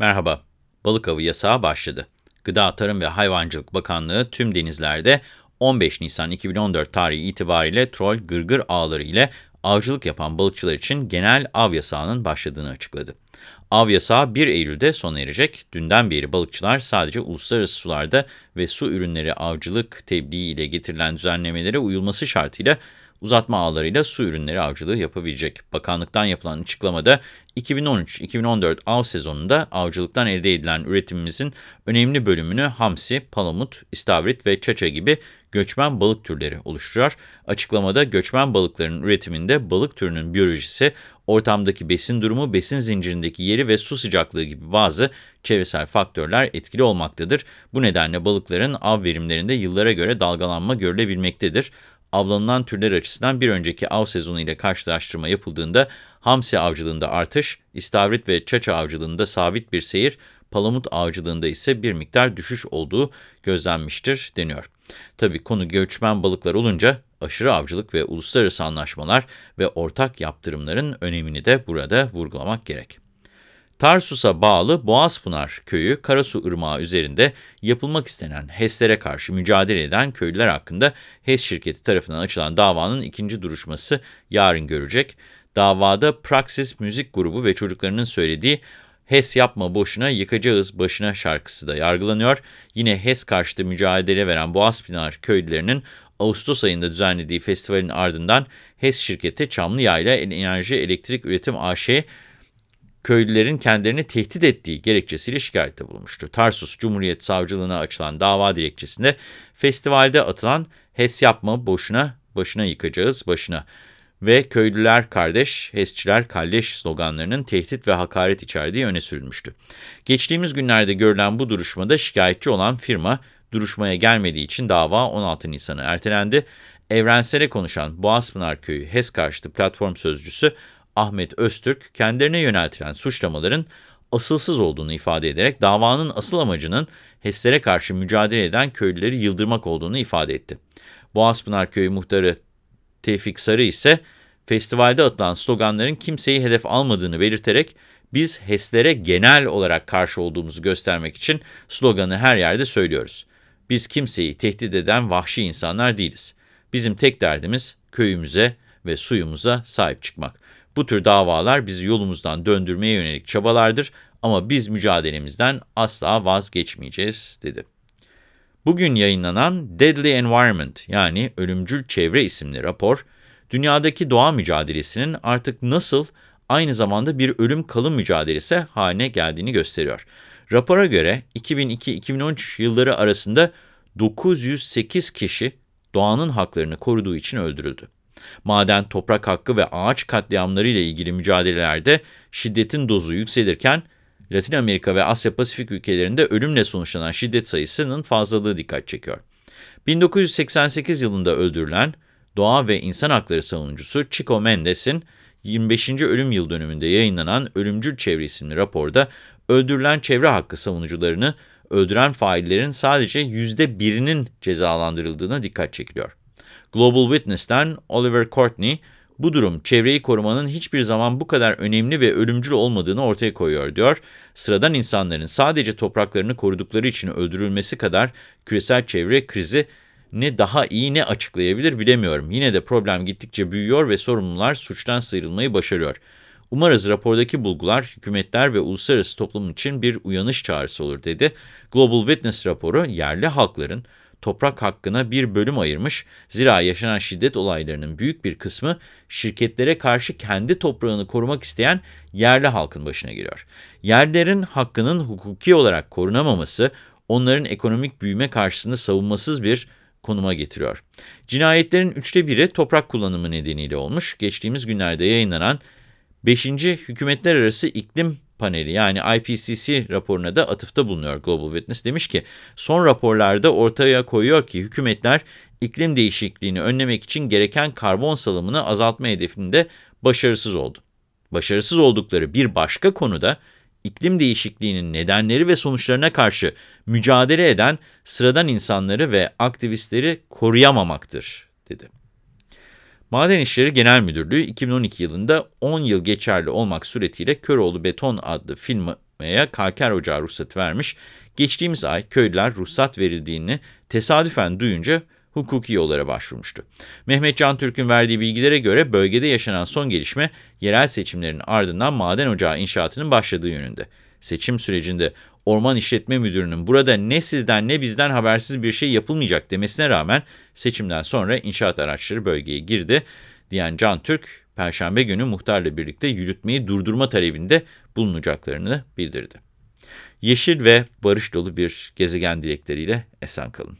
Merhaba, balık avı yasağı başladı. Gıda, Tarım ve Hayvancılık Bakanlığı tüm denizlerde 15 Nisan 2014 tarihi itibariyle trol, gırgır ağları ile avcılık yapan balıkçılar için genel av yasağının başladığını açıkladı. Av yasağı 1 Eylül'de sona erecek. Dünden beri balıkçılar sadece uluslararası sularda ve su ürünleri avcılık tebliği ile getirilen düzenlemelere uyulması şartıyla uzatma ağlarıyla su ürünleri avcılığı yapabilecek. Bakanlıktan yapılan açıklamada 2013-2014 av sezonunda avcılıktan elde edilen üretimimizin önemli bölümünü hamsi, palamut, istavrit ve çaça gibi göçmen balık türleri oluşturuyor. Açıklamada göçmen balıkların üretiminde balık türünün biyolojisi, ortamdaki besin durumu, besin zincirindeki yeri ve su sıcaklığı gibi bazı çevresel faktörler etkili olmaktadır. Bu nedenle balıkların av verimlerinde yıllara göre dalgalanma görülebilmektedir avlanılan türler açısından bir önceki av sezonu ile karşılaştırma yapıldığında hamsi avcılığında artış, istavrit ve çaça avcılığında sabit bir seyir, palamut avcılığında ise bir miktar düşüş olduğu gözlenmiştir deniyor. Tabii konu göçmen balıklar olunca aşırı avcılık ve uluslararası anlaşmalar ve ortak yaptırımların önemini de burada vurgulamak gerek. Tarsus'a bağlı Boğazpınar köyü Karasu Irmağı üzerinde yapılmak istenen HES'lere karşı mücadele eden köylüler hakkında HES şirketi tarafından açılan davanın ikinci duruşması yarın görecek. Davada Praxis Müzik Grubu ve çocuklarının söylediği HES yapma boşuna yıkacağız başına şarkısı da yargılanıyor. Yine HES karşıtı mücadele veren Boğazpınar köylülerinin Ağustos ayında düzenlediği festivalin ardından HES şirketi Çamlıyayla Enerji Elektrik Üretim AŞ köylülerin kendilerini tehdit ettiği gerekçesiyle şikayette bulunmuştu. Tarsus Cumhuriyet Savcılığına açılan dava dilekçesinde festivalde atılan HES yapma boşuna başına yıkacağız başına ve köylüler kardeş, HESçiler kalleş sloganlarının tehdit ve hakaret içerdiği öne sürülmüştü. Geçtiğimiz günlerde görülen bu duruşmada şikayetçi olan firma duruşmaya gelmediği için dava 16 Nisan'a ertelendi. Evrensele konuşan Boğazpınar Köyü HES karşıtı platform sözcüsü Ahmet Öztürk, kendilerine yöneltilen suçlamaların asılsız olduğunu ifade ederek davanın asıl amacının HES'lere karşı mücadele eden köylüleri yıldırmak olduğunu ifade etti. Boğazpınar Köyü muhtarı Tevfik Sarı ise festivalde atılan sloganların kimseyi hedef almadığını belirterek biz HES'lere genel olarak karşı olduğumuzu göstermek için sloganı her yerde söylüyoruz. Biz kimseyi tehdit eden vahşi insanlar değiliz. Bizim tek derdimiz köyümüze ve suyumuza sahip çıkmak. Bu tür davalar bizi yolumuzdan döndürmeye yönelik çabalardır ama biz mücadelemizden asla vazgeçmeyeceğiz, dedi. Bugün yayınlanan Deadly Environment yani Ölümcül Çevre isimli rapor, dünyadaki doğa mücadelesinin artık nasıl aynı zamanda bir ölüm kalım mücadelesi haline geldiğini gösteriyor. Rapora göre 2002-2013 yılları arasında 908 kişi doğanın haklarını koruduğu için öldürüldü. Maden, toprak hakkı ve ağaç katliamları ile ilgili mücadelelerde şiddetin dozu yükselirken, Latin Amerika ve Asya Pasifik ülkelerinde ölümle sonuçlanan şiddet sayısının fazlalığı dikkat çekiyor. 1988 yılında öldürülen doğa ve insan hakları savunucusu Chico Mendes'in 25. ölüm yıl dönümünde yayınlanan Ölümcül Çevre isimli raporda öldürülen çevre hakkı savunucularını öldüren faillerin sadece %1'inin cezalandırıldığına dikkat çekiliyor. Global Witness'ten Oliver Courtney, bu durum çevreyi korumanın hiçbir zaman bu kadar önemli ve ölümcül olmadığını ortaya koyuyor diyor. Sıradan insanların sadece topraklarını korudukları için öldürülmesi kadar küresel çevre krizi ne daha iyi ne açıklayabilir bilemiyorum. Yine de problem gittikçe büyüyor ve sorumlular suçtan sıyrılmayı başarıyor. Umarız rapordaki bulgular hükümetler ve uluslararası toplum için bir uyanış çağrısı olur dedi. Global Witness raporu yerli halkların toprak hakkına bir bölüm ayırmış. Zira yaşanan şiddet olaylarının büyük bir kısmı şirketlere karşı kendi toprağını korumak isteyen yerli halkın başına geliyor. Yerlerin hakkının hukuki olarak korunamaması, onların ekonomik büyüme karşısında savunmasız bir konuma getiriyor. Cinayetlerin üçte biri toprak kullanımı nedeniyle olmuş. Geçtiğimiz günlerde yayınlanan 5. Hükümetler Arası İklim paneli yani IPCC raporuna da atıfta bulunuyor Global Witness. Demiş ki son raporlarda ortaya koyuyor ki hükümetler iklim değişikliğini önlemek için gereken karbon salımını azaltma hedefinde başarısız oldu. Başarısız oldukları bir başka konuda iklim değişikliğinin nedenleri ve sonuçlarına karşı mücadele eden sıradan insanları ve aktivistleri koruyamamaktır, dedi. Maden İşleri Genel Müdürlüğü 2012 yılında 10 yıl geçerli olmak suretiyle Köroğlu Beton adlı firma, yapmaya kalker ocağı ruhsatı vermiş. Geçtiğimiz ay köylüler ruhsat verildiğini tesadüfen duyunca hukuki yollara başvurmuştu. Mehmet Can Türk'ün verdiği bilgilere göre bölgede yaşanan son gelişme yerel seçimlerin ardından maden ocağı inşaatının başladığı yönünde. Seçim sürecinde Orman İşletme Müdürü'nün burada ne sizden ne bizden habersiz bir şey yapılmayacak demesine rağmen seçimden sonra inşaat araçları bölgeye girdi diyen Can Türk, Perşembe günü muhtarla birlikte yürütmeyi durdurma talebinde bulunacaklarını bildirdi. Yeşil ve barış dolu bir gezegen dilekleriyle esen kalın.